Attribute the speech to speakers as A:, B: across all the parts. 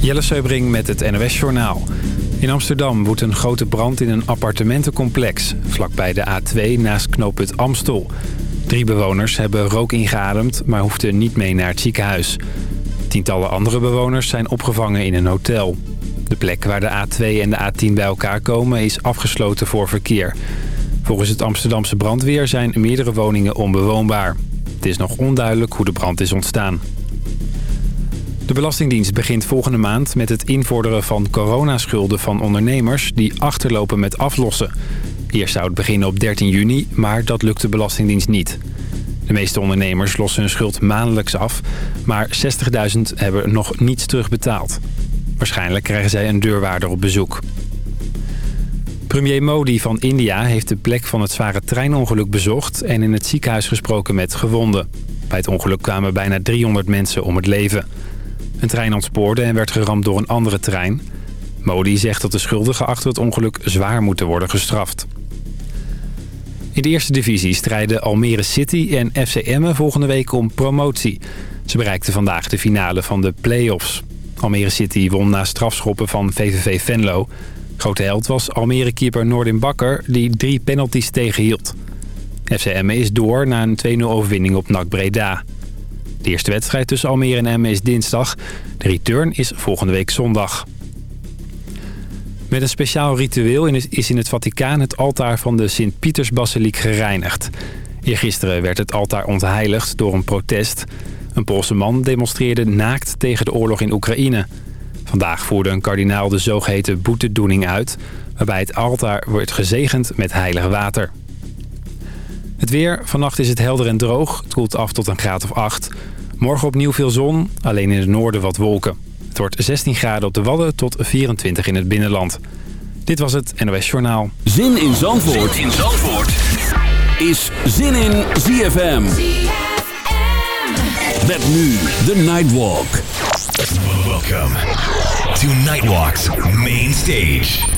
A: Jelle Seubring met het NOS Journaal. In Amsterdam woedt een grote brand in een appartementencomplex... vlakbij de A2 naast knooppunt Amstel. Drie bewoners hebben rook ingeademd, maar hoefden niet mee naar het ziekenhuis. Tientallen andere bewoners zijn opgevangen in een hotel. De plek waar de A2 en de A10 bij elkaar komen is afgesloten voor verkeer. Volgens het Amsterdamse brandweer zijn meerdere woningen onbewoonbaar. Het is nog onduidelijk hoe de brand is ontstaan. De Belastingdienst begint volgende maand met het invorderen van coronaschulden van ondernemers die achterlopen met aflossen. Eerst zou het beginnen op 13 juni, maar dat lukt de Belastingdienst niet. De meeste ondernemers lossen hun schuld maandelijks af, maar 60.000 hebben nog niets terugbetaald. Waarschijnlijk krijgen zij een deurwaarder op bezoek. Premier Modi van India heeft de plek van het zware treinongeluk bezocht... en in het ziekenhuis gesproken met gewonden. Bij het ongeluk kwamen bijna 300 mensen om het leven. Een trein ontspoorde en werd geramd door een andere trein. Modi zegt dat de schuldigen achter het ongeluk zwaar moeten worden gestraft. In de eerste divisie strijden Almere City en FC Emmen volgende week om promotie. Ze bereikten vandaag de finale van de play-offs. Almere City won na strafschoppen van VVV Venlo. Grote held was Almere-keeper Noordin Bakker die drie penalties tegenhield. FC Emmen is door na een 2-0 overwinning op NAC Breda. De eerste wedstrijd tussen Almere en Emmen is dinsdag. De return is volgende week zondag. Met een speciaal ritueel is in het Vaticaan het altaar van de Sint-Pietersbasiliek gereinigd. Eergisteren werd het altaar ontheiligd door een protest. Een Poolse man demonstreerde naakt tegen de oorlog in Oekraïne. Vandaag voerde een kardinaal de zogeheten boetedoening uit... waarbij het altaar wordt gezegend met heilig water. Het weer. Vannacht is het helder en droog. Het koelt af tot een graad of 8. Morgen opnieuw veel zon, alleen in het noorden wat wolken. Het wordt 16 graden op de Wadden tot 24 in het binnenland. Dit was het NOS Journaal.
B: Zin in Zandvoort, zin in Zandvoort. is Zin in ZFM. Met nu de Nightwalk.
C: Welcome to Nightwalk's main stage.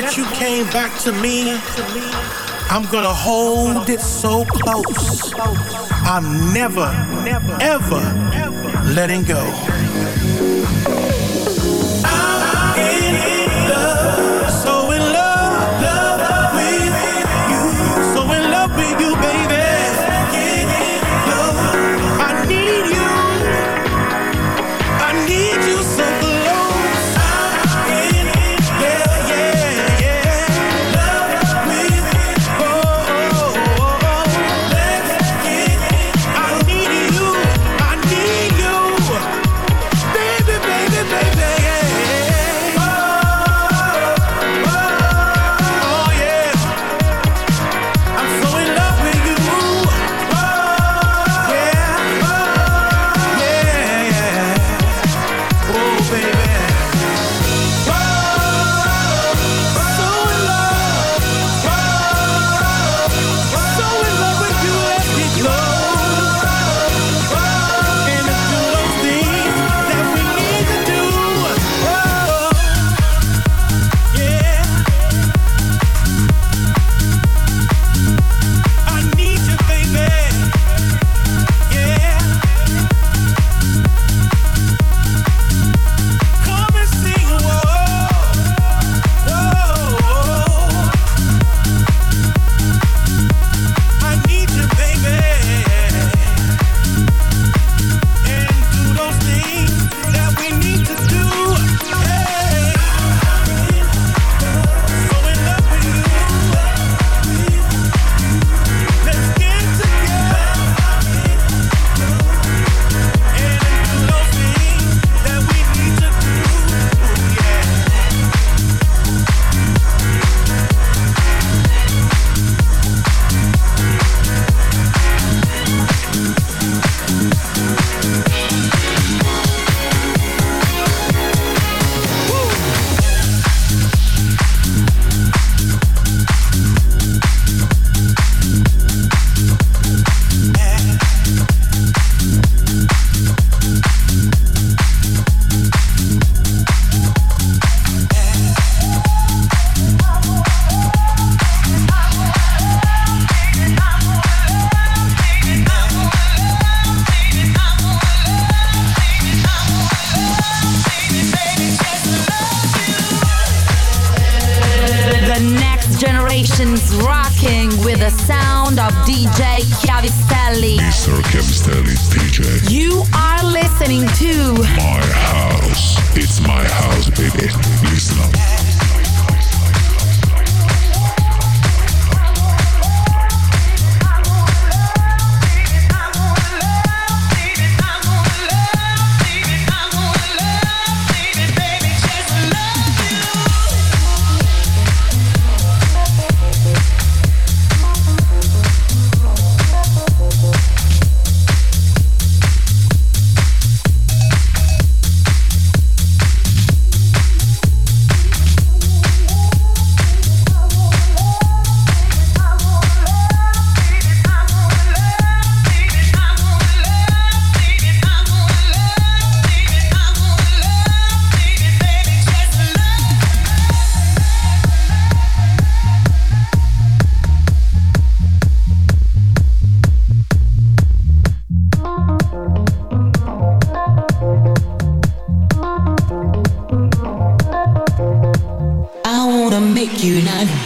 D: That you came back to me, I'm gonna hold it so close. I'm never, ever letting go.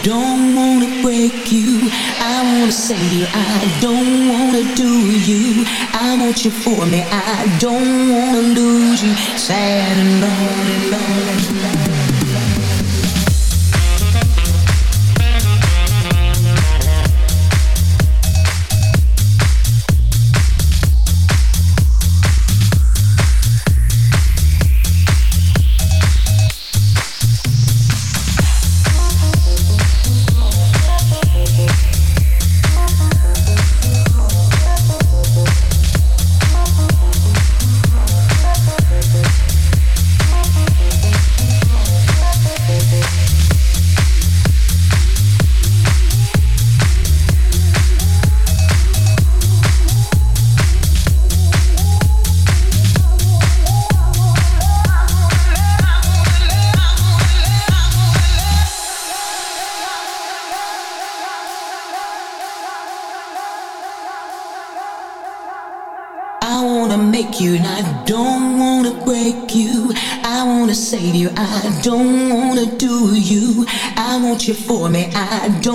E: Don't wanna break you. I wanna save you, I don't wanna do you. I want you for me, I don't wanna lose you. Sad and lonely, lonely, lonely. You for me. I don't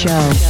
F: show.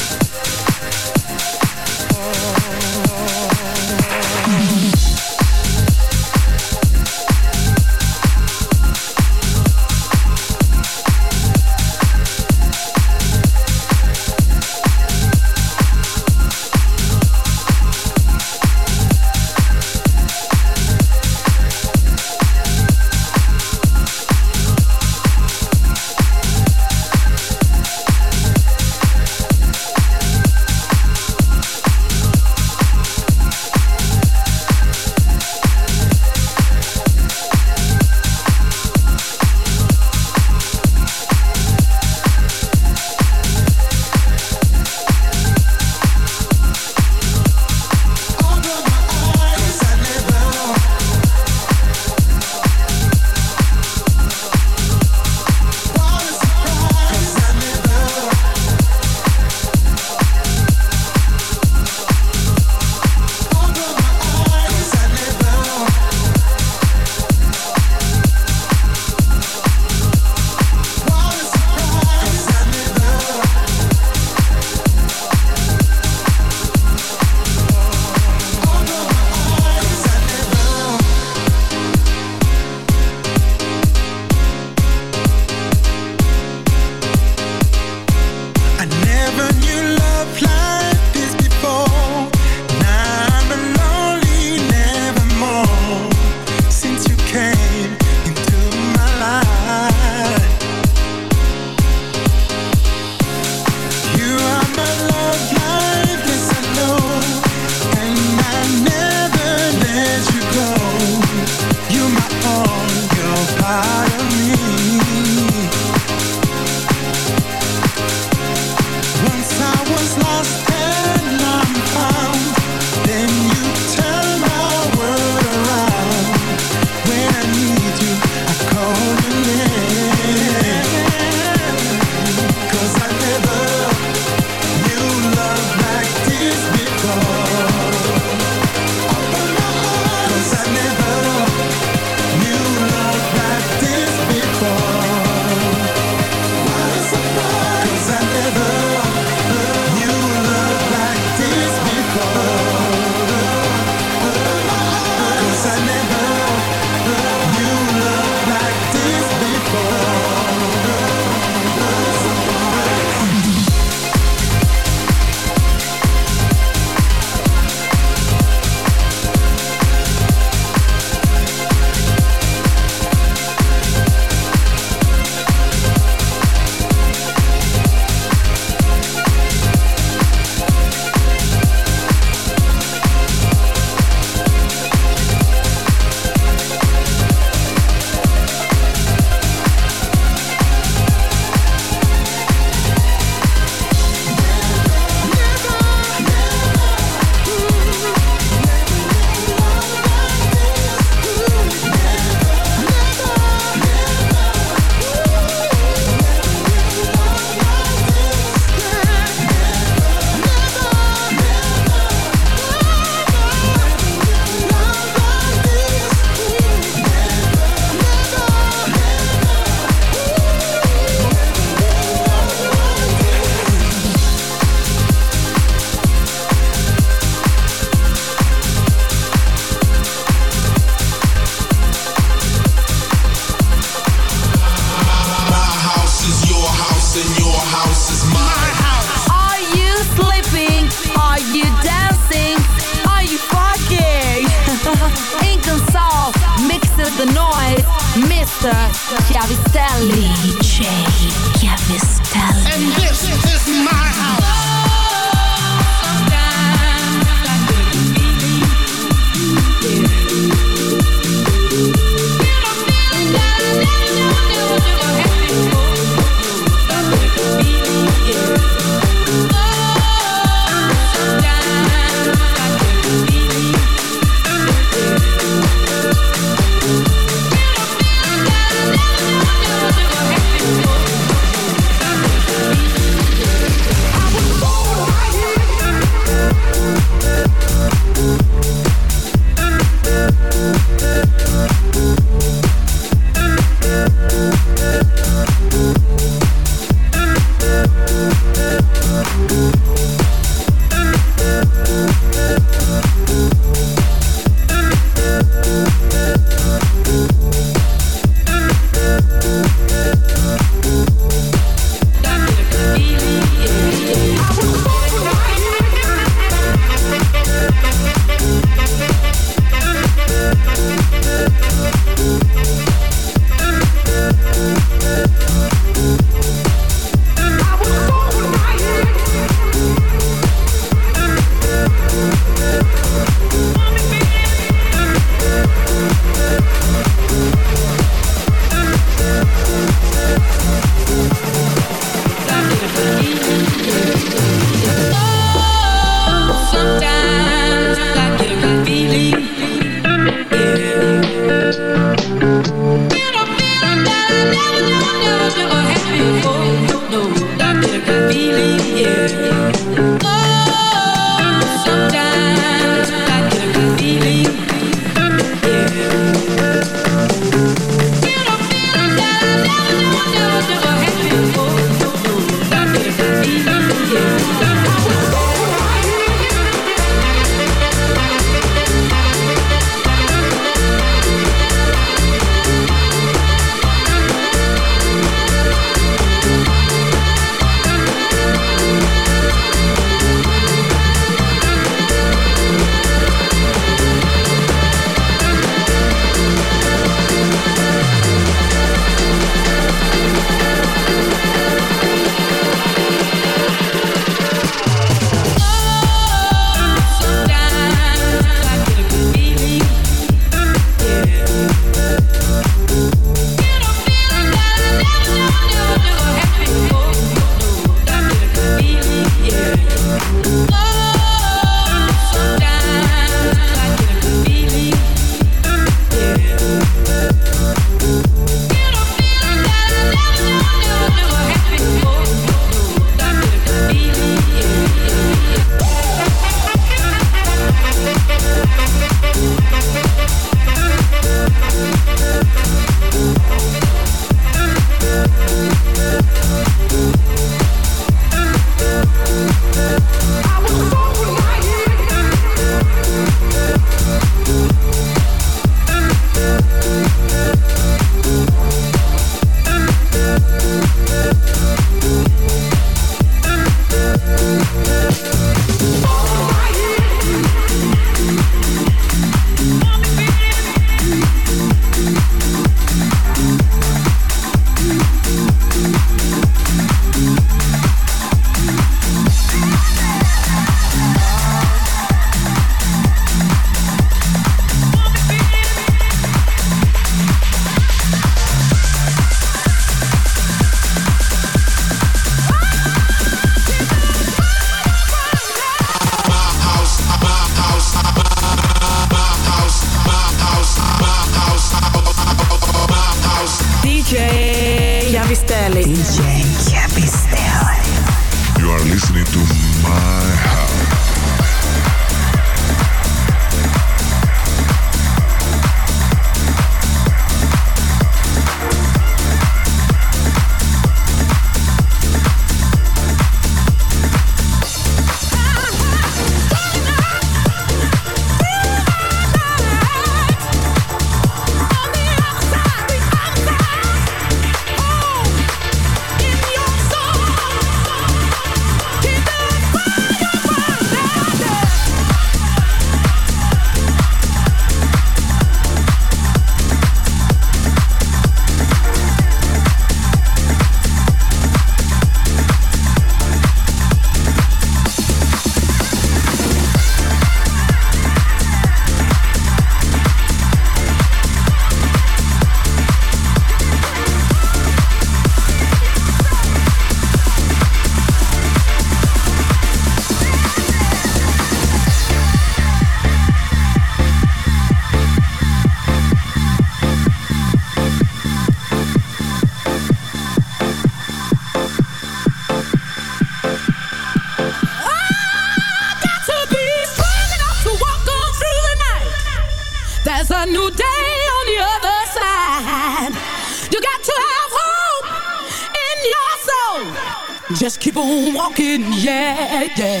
F: Chiovistelli.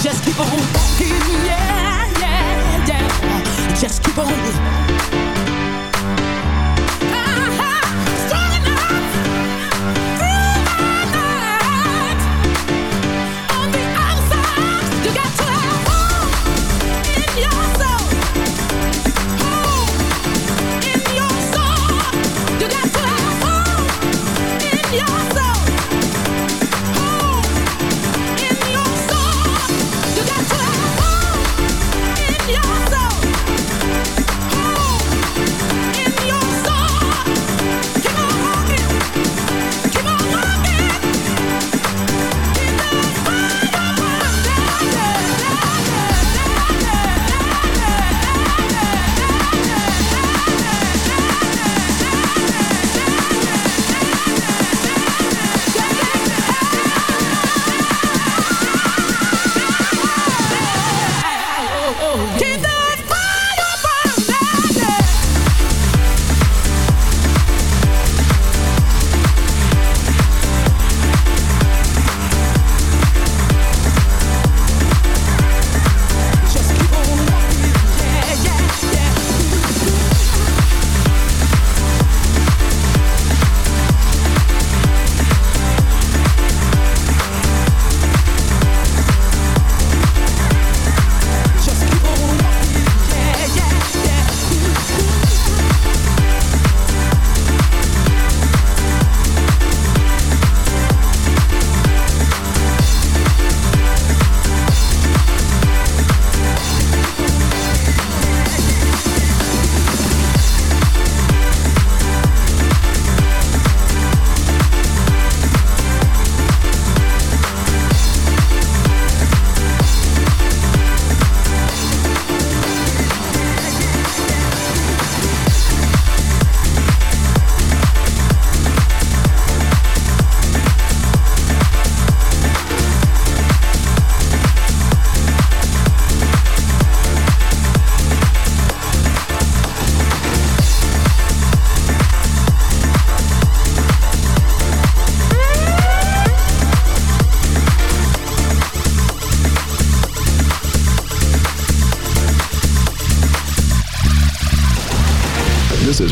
C: Chiavistelli.
G: You got to have hope in your soul.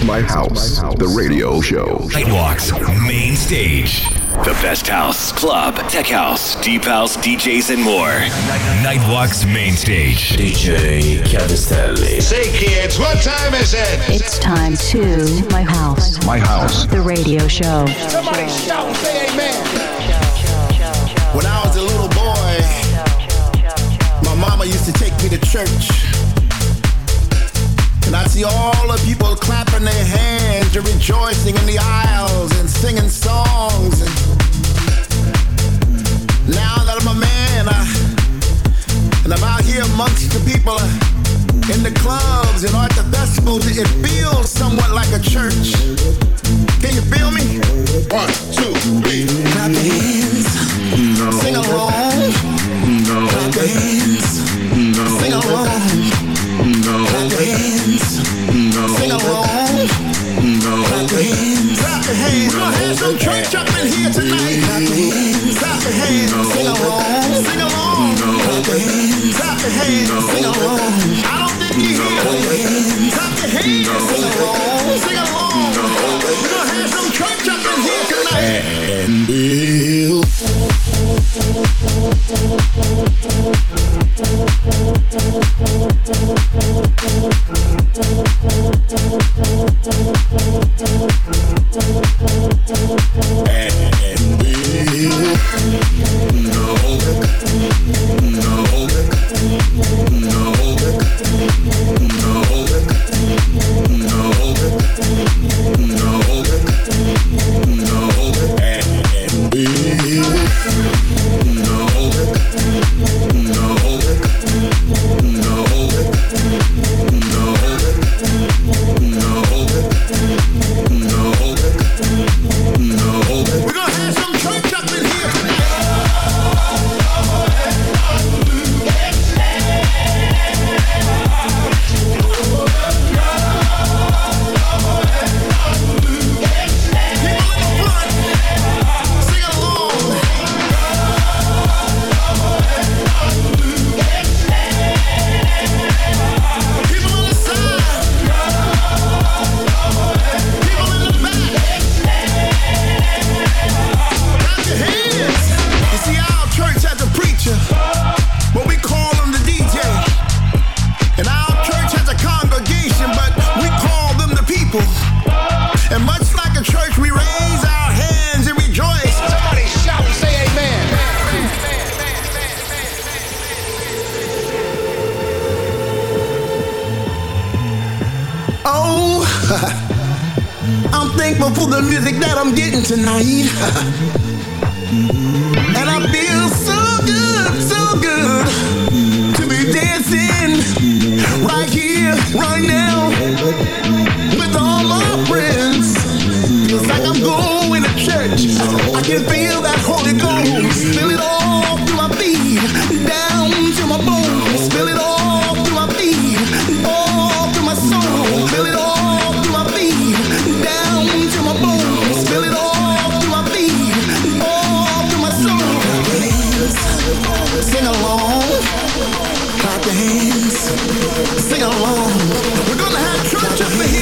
H: My house, the radio show.
C: Nightwalk's main stage. The best house, club, tech house, deep house, DJs, and more. Nightwalk's main stage. DJ Chiavistelli.
G: Say, kids, what time is it?
F: It's time to My House.
H: My house.
F: The radio show.
G: Somebody shout and say amen.
I: When I was a little boy, my mama used to take me to church. And I'd see all the people clapping their hands and rejoicing in the aisles and singing songs. And now that I'm a man, I, and I'm out here amongst the people uh, in the clubs and at the festivals, it feels somewhat like a church. Can you feel me? One, two, three. Clap your hands.
H: No.
I: Sing along.
H: No.
I: Clap your hands.
H: No.
I: Sing along.
H: No.
I: Hands.
H: No.
I: Sing along.
H: No.
I: Clap your hands. Clap your hands. We're gonna have some church up in here tonight. Clap your hands. Clap your hands. Sing along. Sing along. Clap your hands. Clap your hands. Sing along. I don't think you hear me. Clap your hands. Sing along. Sing along. We're gonna have some church up in here tonight. And we'll We're Tell me, tell me, tell me, tell me. Sing along, clap your hands, sing along. We're gonna have church up here.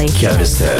B: Malik. Kevister.